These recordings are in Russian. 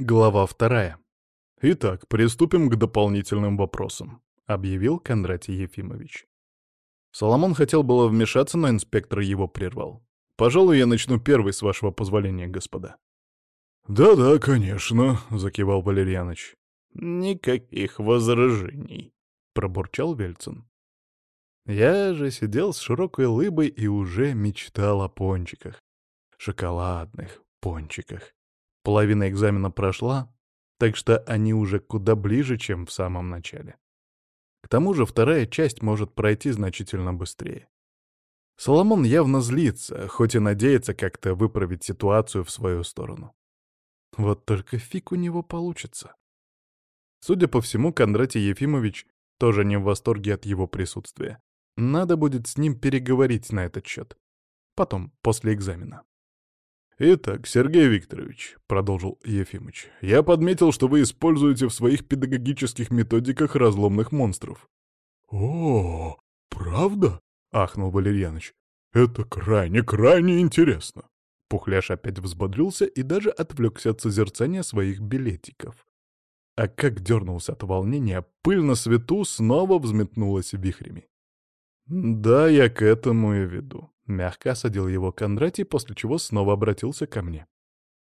Глава вторая. «Итак, приступим к дополнительным вопросам», — объявил Кондратий Ефимович. Соломон хотел было вмешаться, но инспектор его прервал. «Пожалуй, я начну первый, с вашего позволения, господа». «Да-да, конечно», — закивал Валерьяныч. «Никаких возражений», — пробурчал Вельцин. Я же сидел с широкой лыбой и уже мечтал о пончиках. Шоколадных пончиках. Половина экзамена прошла, так что они уже куда ближе, чем в самом начале. К тому же вторая часть может пройти значительно быстрее. Соломон явно злится, хоть и надеется как-то выправить ситуацию в свою сторону. Вот только фиг у него получится. Судя по всему, Кондратий Ефимович тоже не в восторге от его присутствия. Надо будет с ним переговорить на этот счет. Потом, после экзамена. «Итак, Сергей Викторович», — продолжил Ефимыч, — «я подметил, что вы используете в своих педагогических методиках разломных монстров». «О, правда?» — ахнул Валерьяныч. «Это крайне-крайне интересно». Пухляш опять взбодрился и даже отвлекся от созерцания своих билетиков. А как дернулся от волнения, пыль на свету снова взметнулась вихрями. «Да, я к этому и веду», — мягко осадил его Кондратий, после чего снова обратился ко мне.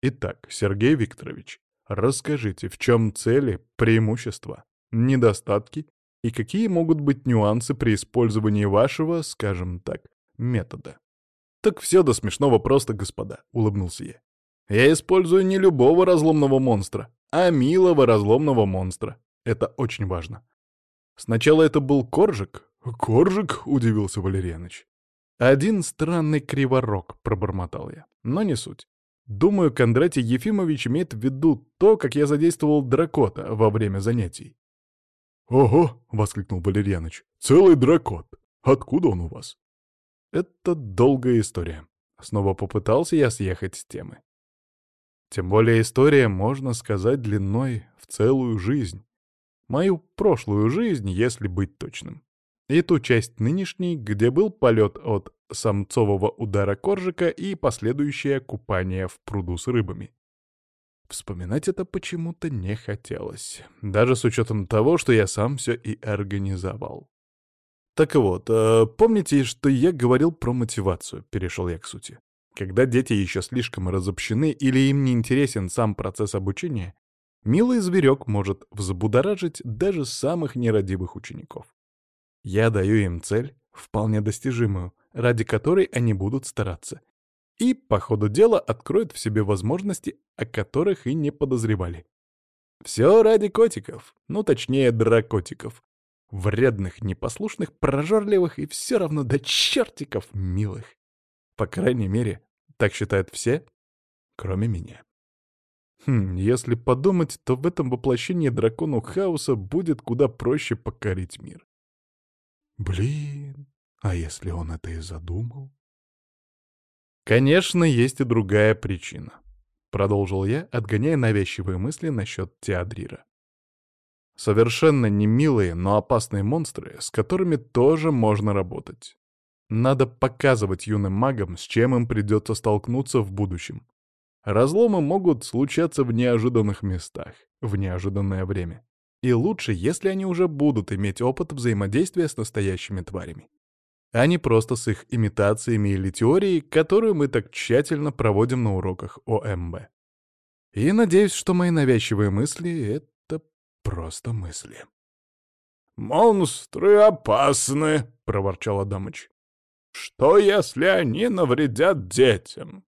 «Итак, Сергей Викторович, расскажите, в чем цели, преимущества, недостатки и какие могут быть нюансы при использовании вашего, скажем так, метода?» «Так все до смешного просто, господа», — улыбнулся я. «Я использую не любого разломного монстра, а милого разломного монстра. Это очень важно. Сначала это был коржик, «Коржик?» — удивился Валерьяныч. «Один странный криворог», — пробормотал я. «Но не суть. Думаю, Кондратий Ефимович имеет в виду то, как я задействовал дракота во время занятий». «Ого!» — воскликнул Валерьяныч. «Целый дракот! Откуда он у вас?» «Это долгая история». Снова попытался я съехать с темы. Тем более история, можно сказать, длиной в целую жизнь. Мою прошлую жизнь, если быть точным и ту часть нынешней, где был полет от самцового удара коржика и последующее купание в пруду с рыбами. Вспоминать это почему-то не хотелось, даже с учетом того, что я сам все и организовал. Так вот, э, помните, что я говорил про мотивацию, перешел я к сути. Когда дети еще слишком разобщены или им не интересен сам процесс обучения, милый зверек может взбудоражить даже самых нерадивых учеников. Я даю им цель, вполне достижимую, ради которой они будут стараться. И, по ходу дела, откроют в себе возможности, о которых и не подозревали. Все ради котиков, ну точнее дракотиков. Вредных, непослушных, прожорливых и все равно до чертиков милых. По крайней мере, так считают все, кроме меня. Хм, если подумать, то в этом воплощении дракону хаоса будет куда проще покорить мир. Блин, а если он это и задумал? Конечно, есть и другая причина. Продолжил я, отгоняя навязчивые мысли насчет Теодрира. Совершенно не милые, но опасные монстры, с которыми тоже можно работать. Надо показывать юным магам, с чем им придется столкнуться в будущем. Разломы могут случаться в неожиданных местах, в неожиданное время. И лучше, если они уже будут иметь опыт взаимодействия с настоящими тварями. А не просто с их имитациями или теорией, которую мы так тщательно проводим на уроках ОМБ. И надеюсь, что мои навязчивые мысли — это просто мысли. «Монстры опасны», — проворчал Адамыч. «Что, если они навредят детям?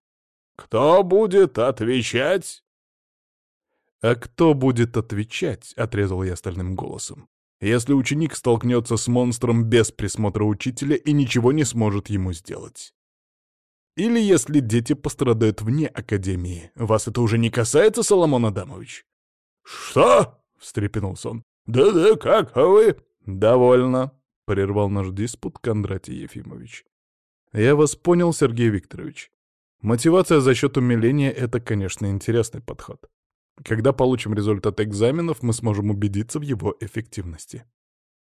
Кто будет отвечать?» «А кто будет отвечать?» — отрезал я стальным голосом. «Если ученик столкнется с монстром без присмотра учителя и ничего не сможет ему сделать. Или если дети пострадают вне Академии. Вас это уже не касается, Соломон Адамович?» «Что?» — встрепенулся он. «Да-да, как, а вы?» «Довольно», — прервал наш диспут Кондратий Ефимович. «Я вас понял, Сергей Викторович. Мотивация за счет умиления — это, конечно, интересный подход. Когда получим результат экзаменов, мы сможем убедиться в его эффективности.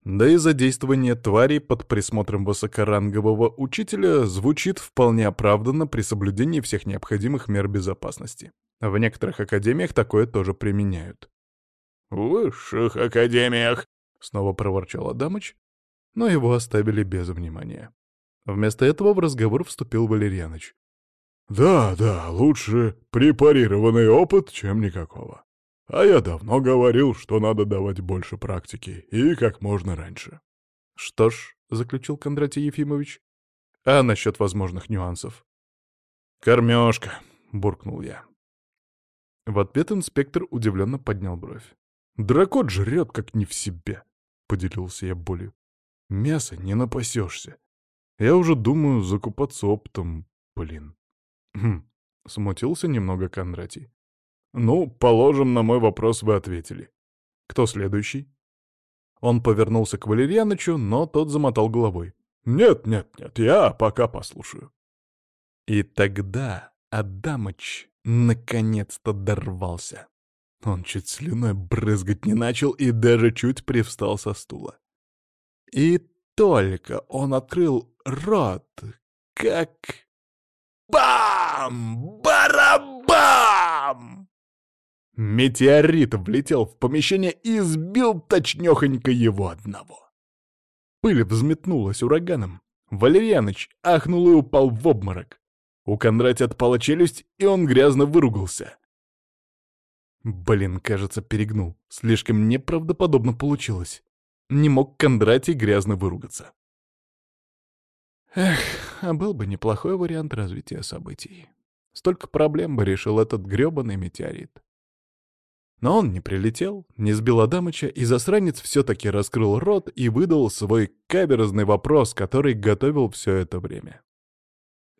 Да и задействование тварей под присмотром высокорангового учителя звучит вполне оправданно при соблюдении всех необходимых мер безопасности. В некоторых академиях такое тоже применяют. «В высших академиях!» — снова проворчал Адамыч, но его оставили без внимания. Вместо этого в разговор вступил Валерьяныч. «Да, да, лучше препарированный опыт, чем никакого. А я давно говорил, что надо давать больше практики, и как можно раньше». «Что ж», — заключил Кондратий Ефимович, — «а насчет возможных нюансов?» «Кормежка», — буркнул я. В ответ инспектор удивленно поднял бровь. «Дракот жрет, как не в себе», — поделился я болью. «Мясо не напасешься. Я уже думаю закупаться оптом, блин». «Хм», — смутился немного Кондратий. «Ну, положим, на мой вопрос вы ответили. Кто следующий?» Он повернулся к Валерьянычу, но тот замотал головой. «Нет, нет, нет, я пока послушаю». И тогда Адамыч наконец-то дорвался. Он чуть слюной брызгать не начал и даже чуть привстал со стула. И только он открыл рот, как... Бам! Барабам! Метеорит влетел в помещение и сбил точнёхонько его одного. Пыль взметнулась ураганом. Валерьяныч ахнул и упал в обморок. У Кондратия отпала челюсть, и он грязно выругался. Блин, кажется, перегнул. Слишком неправдоподобно получилось. Не мог Кондратий грязно выругаться. Эх, а был бы неплохой вариант развития событий. Столько проблем бы решил этот грёбаный метеорит. Но он не прилетел, не сбил Адамыча, и засранец все-таки раскрыл рот и выдал свой каверзный вопрос, который готовил все это время.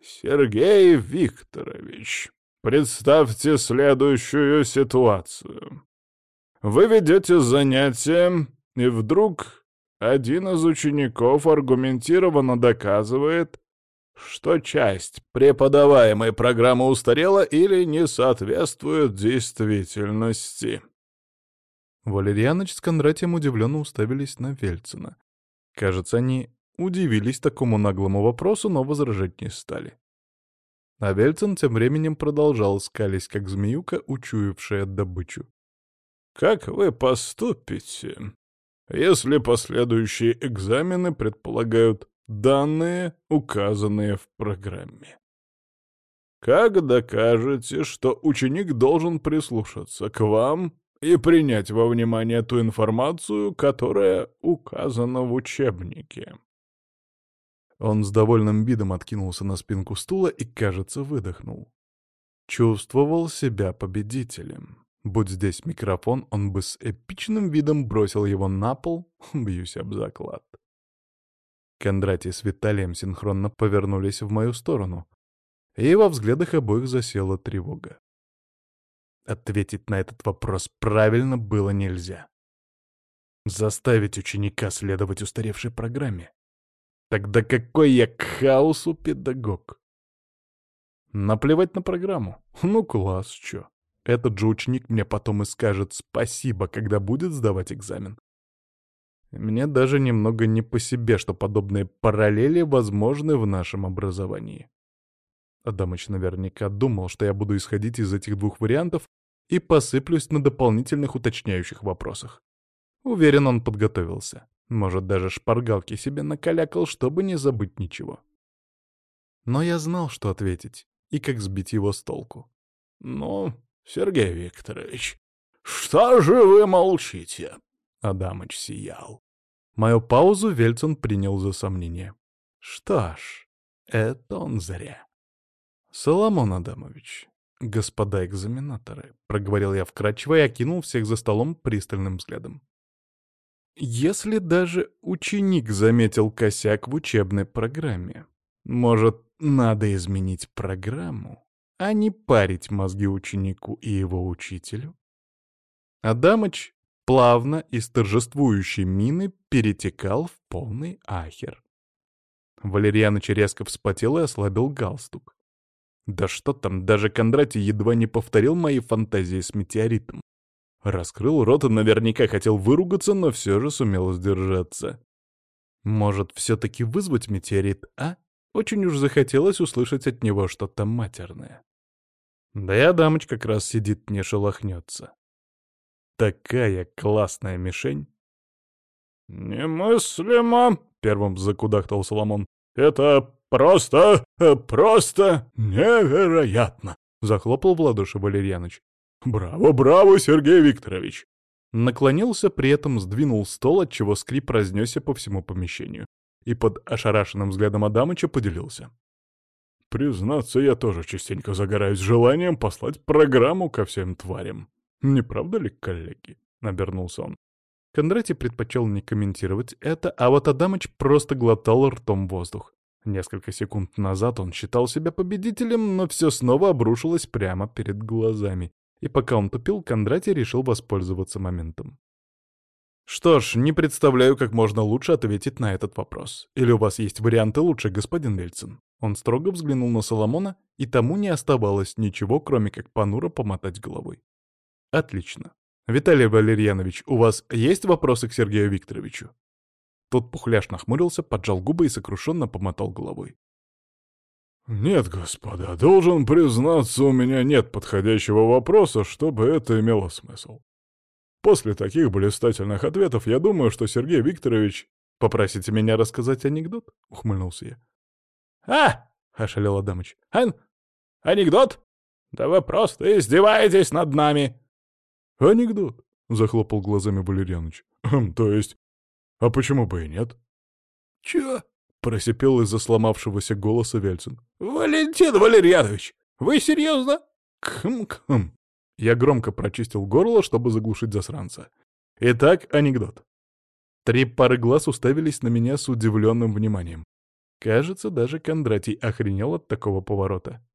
«Сергей Викторович, представьте следующую ситуацию. Вы ведете занятия, и вдруг один из учеников аргументированно доказывает, что часть преподаваемой программы устарела или не соответствует действительности. Валерьяныч с Кондратием удивленно уставились на Вельцина. Кажется, они удивились такому наглому вопросу, но возражать не стали. А Вельцин тем временем продолжал скались, как змеюка, учуявшая добычу. «Как вы поступите, если последующие экзамены предполагают данные, указанные в программе. Как докажете, что ученик должен прислушаться к вам и принять во внимание ту информацию, которая указана в учебнике? Он с довольным видом откинулся на спинку стула и, кажется, выдохнул. Чувствовал себя победителем. Будь здесь микрофон, он бы с эпичным видом бросил его на пол, бьюсь об заклад. Кондратий с Виталием синхронно повернулись в мою сторону, и во взглядах обоих засела тревога. Ответить на этот вопрос правильно было нельзя. Заставить ученика следовать устаревшей программе. Тогда какой я к хаосу педагог? Наплевать на программу. Ну, класс, чё. Этот же ученик мне потом и скажет спасибо, когда будет сдавать экзамен. Мне даже немного не по себе, что подобные параллели возможны в нашем образовании. Адамыч наверняка думал, что я буду исходить из этих двух вариантов и посыплюсь на дополнительных уточняющих вопросах. Уверен, он подготовился. Может, даже шпаргалки себе накалякал, чтобы не забыть ничего. Но я знал, что ответить, и как сбить его с толку. «Ну, Сергей Викторович, что же вы молчите?» Адамыч сиял. Мою паузу Вельцин принял за сомнение. Что ж, это он зря. «Соломон Адамович, господа экзаменаторы», — проговорил я вкратчиво и окинул всех за столом пристальным взглядом. «Если даже ученик заметил косяк в учебной программе, может, надо изменить программу, а не парить мозги ученику и его учителю?» Адамыч плавно и с торжествующей мины перетекал в полный ахер. Валерьяныч резко вспотел и ослабил галстук. Да что там, даже Кондратий едва не повторил мои фантазии с метеоритом. Раскрыл рот и наверняка хотел выругаться, но все же сумел сдержаться. Может, все-таки вызвать метеорит, а? Очень уж захотелось услышать от него что-то матерное. Да и Адамыч как раз сидит, не шелохнется. Такая классная мишень. «Немыслимо!» — первым закудахтал Соломон. «Это просто, просто невероятно!» — захлопал в ладоши Валерьяныч. «Браво, браво, Сергей Викторович!» Наклонился, при этом сдвинул стол, отчего скрип разнесся по всему помещению. И под ошарашенным взглядом Адамыча поделился. «Признаться, я тоже частенько загораюсь желанием послать программу ко всем тварям. Не правда ли, коллеги?» — обернулся он. Кондратий предпочел не комментировать это, а вот Адамыч просто глотал ртом воздух. Несколько секунд назад он считал себя победителем, но все снова обрушилось прямо перед глазами. И пока он тупил, Кондратий решил воспользоваться моментом. «Что ж, не представляю, как можно лучше ответить на этот вопрос. Или у вас есть варианты лучше, господин Вельцин?» Он строго взглянул на Соломона, и тому не оставалось ничего, кроме как понуро помотать головой. «Отлично. «Виталий Валерьянович, у вас есть вопросы к Сергею Викторовичу?» Тот пухляш нахмурился, поджал губы и сокрушенно помотал головой. «Нет, господа, должен признаться, у меня нет подходящего вопроса, чтобы это имело смысл. После таких блистательных ответов я думаю, что Сергей Викторович... Попросите меня рассказать анекдот?» — ухмыльнулся я. «А!» — ошалел Адамыч. «Ан... Анекдот? Да вы просто издеваетесь над нами!» «Анекдот», — захлопал глазами Валерьяныч. «Хм, то есть... А почему бы и нет?» «Чё?» — просипел из-за сломавшегося голоса Вельцин. «Валентин Валерьянович, вы серьезно?» «Кхм-кхм». Я громко прочистил горло, чтобы заглушить засранца. Итак, анекдот. Три пары глаз уставились на меня с удивленным вниманием. Кажется, даже Кондратий охренел от такого поворота.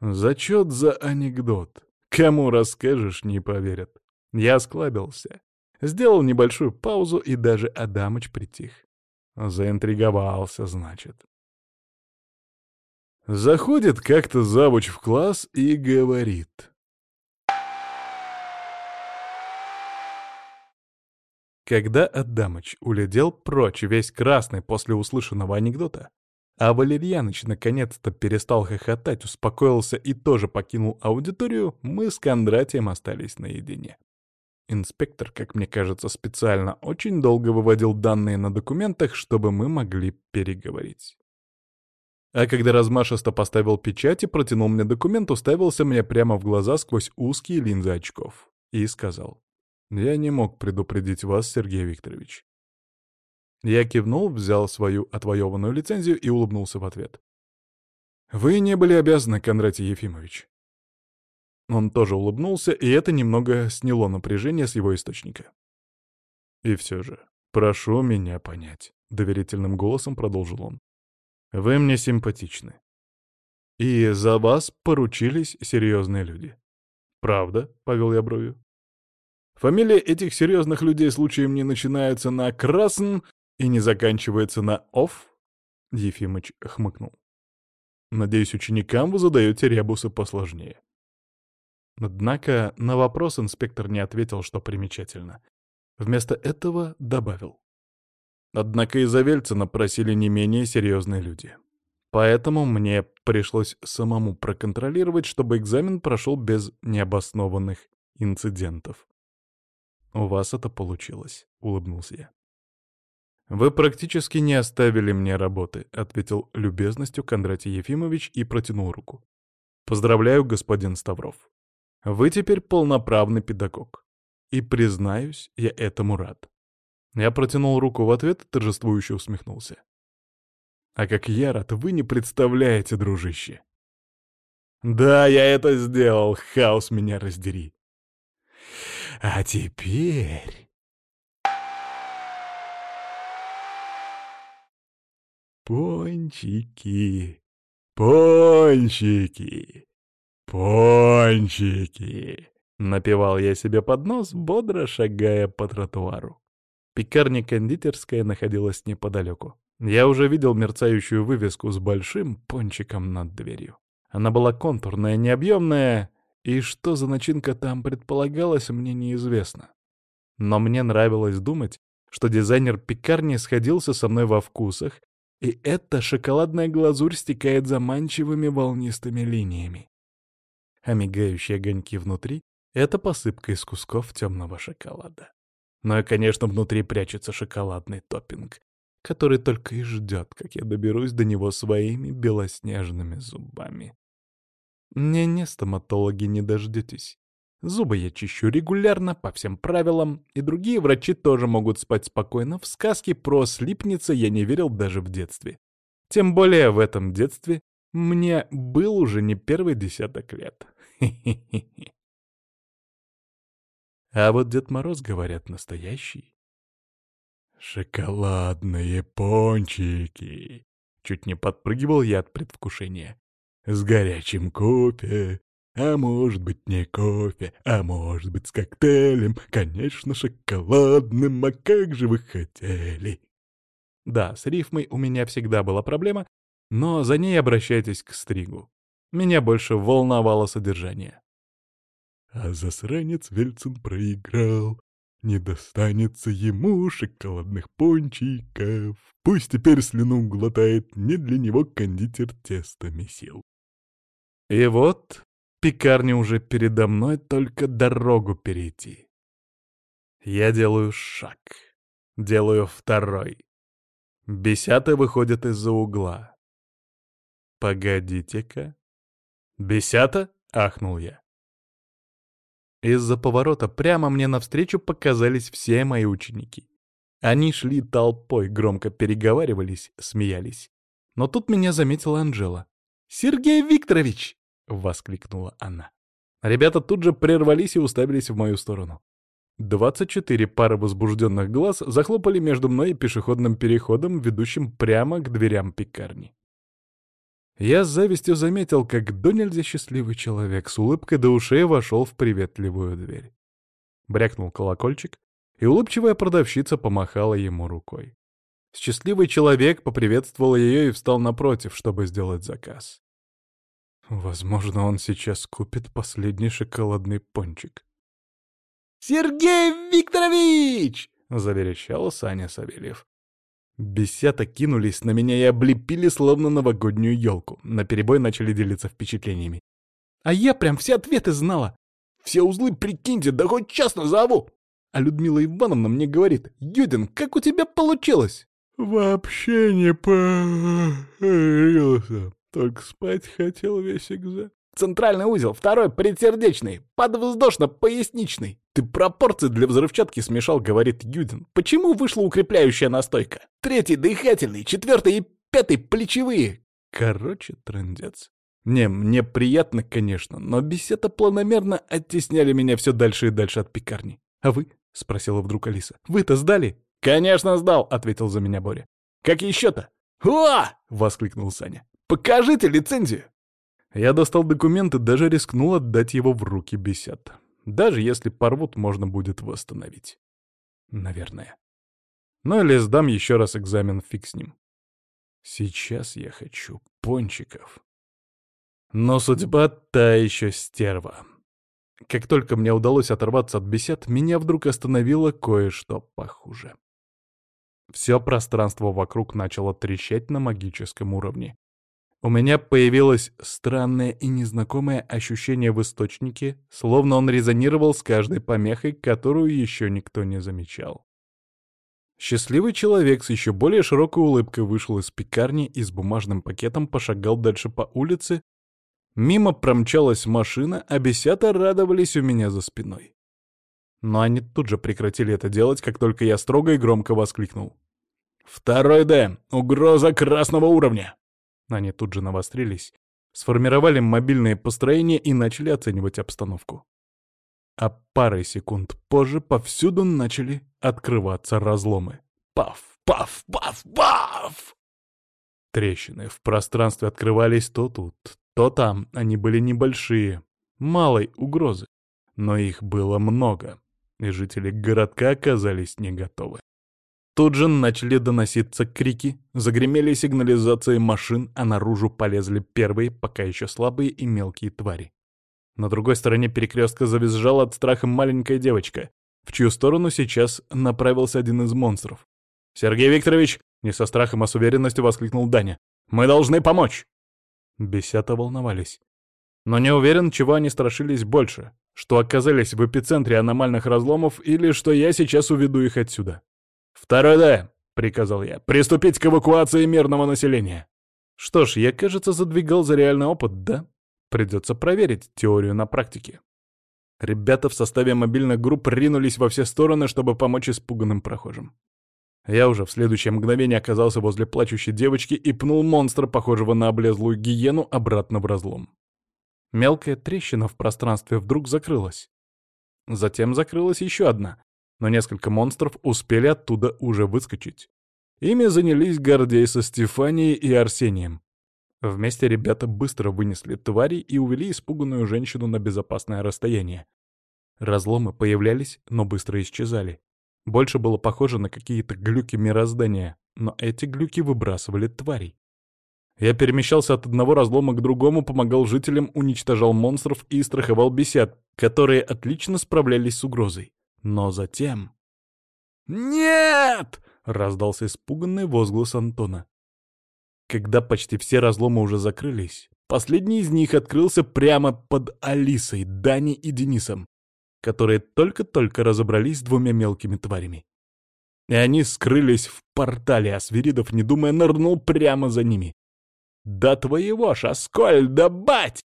Зачет за анекдот. Кому расскажешь, не поверят. Я осклабился. Сделал небольшую паузу, и даже Адамыч притих. Заинтриговался, значит. Заходит как-то завуч в класс и говорит. Когда Адамыч улетел прочь, весь красный после услышанного анекдота, а Валерьяныч наконец-то перестал хохотать, успокоился и тоже покинул аудиторию, мы с Кондратием остались наедине. Инспектор, как мне кажется, специально очень долго выводил данные на документах, чтобы мы могли переговорить. А когда размашисто поставил печать и протянул мне документ, уставился мне прямо в глаза сквозь узкие линзы очков и сказал, «Я не мог предупредить вас, Сергей Викторович. Я кивнул, взял свою отвоеванную лицензию и улыбнулся в ответ. «Вы не были обязаны, Кондратий Ефимович». Он тоже улыбнулся, и это немного сняло напряжение с его источника. «И все же, прошу меня понять», — доверительным голосом продолжил он. «Вы мне симпатичны. И за вас поручились серьезные люди». «Правда?» — повел я бровью. «Фамилия этих серьезных людей случаем не начинается на Красн и не заканчивается на «ов»?» Ефимыч хмыкнул. «Надеюсь, ученикам вы задаете ребусы посложнее». Однако на вопрос инспектор не ответил, что примечательно. Вместо этого добавил. Однако из-за Вельцина просили не менее серьезные люди. Поэтому мне пришлось самому проконтролировать, чтобы экзамен прошел без необоснованных инцидентов. «У вас это получилось», — улыбнулся я. «Вы практически не оставили мне работы», — ответил любезностью Кондратий Ефимович и протянул руку. «Поздравляю, господин Ставров. Вы теперь полноправный педагог. И, признаюсь, я этому рад». Я протянул руку в ответ и торжествующе усмехнулся. «А как я рад, вы не представляете, дружище!» «Да, я это сделал, хаос меня раздери!» «А теперь...» Пончики, пончики, пончики. Напевал я себе под нос, бодро шагая по тротуару. Пекарня-кондитерская находилась неподалеку. Я уже видел мерцающую вывеску с большим пончиком над дверью. Она была контурная, необъемная И что за начинка там предполагалась, мне неизвестно. Но мне нравилось думать, что дизайнер пекарни сходился со мной во вкусах, и эта шоколадная глазурь стекает заманчивыми волнистыми линиями. А мигающие огоньки внутри — это посыпка из кусков темного шоколада. Ну и, конечно, внутри прячется шоколадный топпинг, который только и ждет, как я доберусь до него своими белоснежными зубами. Не-не, стоматологи, не дождетесь. Зубы я чищу регулярно, по всем правилам, и другие врачи тоже могут спать спокойно. В сказки про слипница я не верил даже в детстве. Тем более в этом детстве мне был уже не первый десяток лет. А вот Дед Мороз, говорят, настоящий. «Шоколадные пончики!» Чуть не подпрыгивал я от предвкушения. «С горячим кофе, а может быть не кофе, а может быть с коктейлем, конечно, шоколадным, а как же вы хотели!» Да, с рифмой у меня всегда была проблема, но за ней обращайтесь к стригу. Меня больше волновало содержание. А засранец Вельцин проиграл, не достанется ему шоколадных пончиков. Пусть теперь слюну глотает, не для него кондитер тесто месил. И вот пекарня уже передо мной, только дорогу перейти. Я делаю шаг, делаю второй. Бесята выходит из-за угла. «Погодите-ка». «Бесята?» — ахнул я. Из-за поворота прямо мне навстречу показались все мои ученики. Они шли толпой, громко переговаривались, смеялись. Но тут меня заметила Анжела. «Сергей Викторович!» — воскликнула она. Ребята тут же прервались и уставились в мою сторону. Двадцать четыре пары возбужденных глаз захлопали между мной и пешеходным переходом, ведущим прямо к дверям пекарни. Я с завистью заметил, как до нельзя счастливый человек с улыбкой до ушей вошел в приветливую дверь. Брякнул колокольчик, и улыбчивая продавщица помахала ему рукой. Счастливый человек поприветствовал ее и встал напротив, чтобы сделать заказ. Возможно, он сейчас купит последний шоколадный пончик. «Сергей Викторович!» — заверещал Саня Савельев. Бесята кинулись на меня и облепили, словно новогоднюю елку. Наперебой начали делиться впечатлениями. А я прям все ответы знала. Все узлы прикиньте, да хоть час назову. А Людмила Ивановна мне говорит, «Юдин, как у тебя получилось?» «Вообще не парился. Только спать хотел весь экзамен. Центральный узел, второй предсердечный, подвздошно-поясничный. Ты пропорции для взрывчатки смешал, говорит Юдин. Почему вышла укрепляющая настойка? Третий дыхательный, четвертый и пятый плечевые. Короче, трындец. Не, мне приятно, конечно, но беседа планомерно оттесняли меня все дальше и дальше от пекарни. А вы? — спросила вдруг Алиса. «Вы-то сдали?» «Конечно сдал», — ответил за меня Боря. «Как еще-то?» «О!» — воскликнул Саня. «Покажите лицензию!» Я достал документы, даже рискнул отдать его в руки бесед. Даже если порвут, можно будет восстановить. Наверное. Ну или сдам еще раз экзамен, фиг с ним. Сейчас я хочу пончиков. Но судьба та еще стерва. Как только мне удалось оторваться от бесед, меня вдруг остановило кое-что похуже. Все пространство вокруг начало трещать на магическом уровне. У меня появилось странное и незнакомое ощущение в источнике, словно он резонировал с каждой помехой, которую еще никто не замечал. Счастливый человек с еще более широкой улыбкой вышел из пекарни и с бумажным пакетом пошагал дальше по улице. Мимо промчалась машина, а бесята радовались у меня за спиной. Но они тут же прекратили это делать, как только я строго и громко воскликнул. «Второй Д! Угроза красного уровня!» Они тут же навострились, сформировали мобильные построения и начали оценивать обстановку. А парой секунд позже повсюду начали открываться разломы. Паф, паф, паф, паф! Трещины в пространстве открывались то тут, то там. Они были небольшие, малой угрозы. Но их было много, и жители городка оказались не готовы. Тут же начали доноситься крики, загремели сигнализации машин, а наружу полезли первые, пока еще слабые и мелкие твари. На другой стороне перекрестка завизжала от страха маленькая девочка, в чью сторону сейчас направился один из монстров. «Сергей Викторович!» — не со страхом, а с уверенностью воскликнул Даня. «Мы должны помочь!» Бесята волновались. Но не уверен, чего они страшились больше, что оказались в эпицентре аномальных разломов или что я сейчас уведу их отсюда. «Второй Д!» — приказал я. «Приступить к эвакуации мирного населения!» Что ж, я, кажется, задвигал за реальный опыт, да? Придется проверить теорию на практике. Ребята в составе мобильных групп ринулись во все стороны, чтобы помочь испуганным прохожим. Я уже в следующее мгновение оказался возле плачущей девочки и пнул монстра, похожего на облезлую гиену, обратно в разлом. Мелкая трещина в пространстве вдруг закрылась. Затем закрылась еще одна, но несколько монстров успели оттуда уже выскочить. Ими занялись Гордей со Стефанией и Арсением. Вместе ребята быстро вынесли твари и увели испуганную женщину на безопасное расстояние. Разломы появлялись, но быстро исчезали. Больше было похоже на какие-то глюки мироздания, но эти глюки выбрасывали тварей. Я перемещался от одного разлома к другому, помогал жителям, уничтожал монстров и страховал бесед, которые отлично справлялись с угрозой. Но затем... «Нет!» — раздался испуганный возглас Антона. Когда почти все разломы уже закрылись, последний из них открылся прямо под Алисой, Даней и Денисом, которые только-только разобрались с двумя мелкими тварями. И они скрылись в портале, а Свиридов, не думая, нырнул прямо за ними. «Да твоего ж, Аскольда, бать!»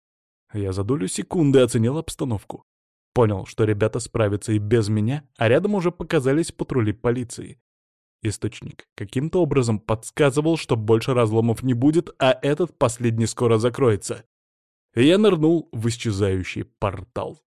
Я за долю секунды оценил обстановку. Понял, что ребята справятся и без меня, а рядом уже показались патрули полиции. Источник каким-то образом подсказывал, что больше разломов не будет, а этот последний скоро закроется. Я нырнул в исчезающий портал.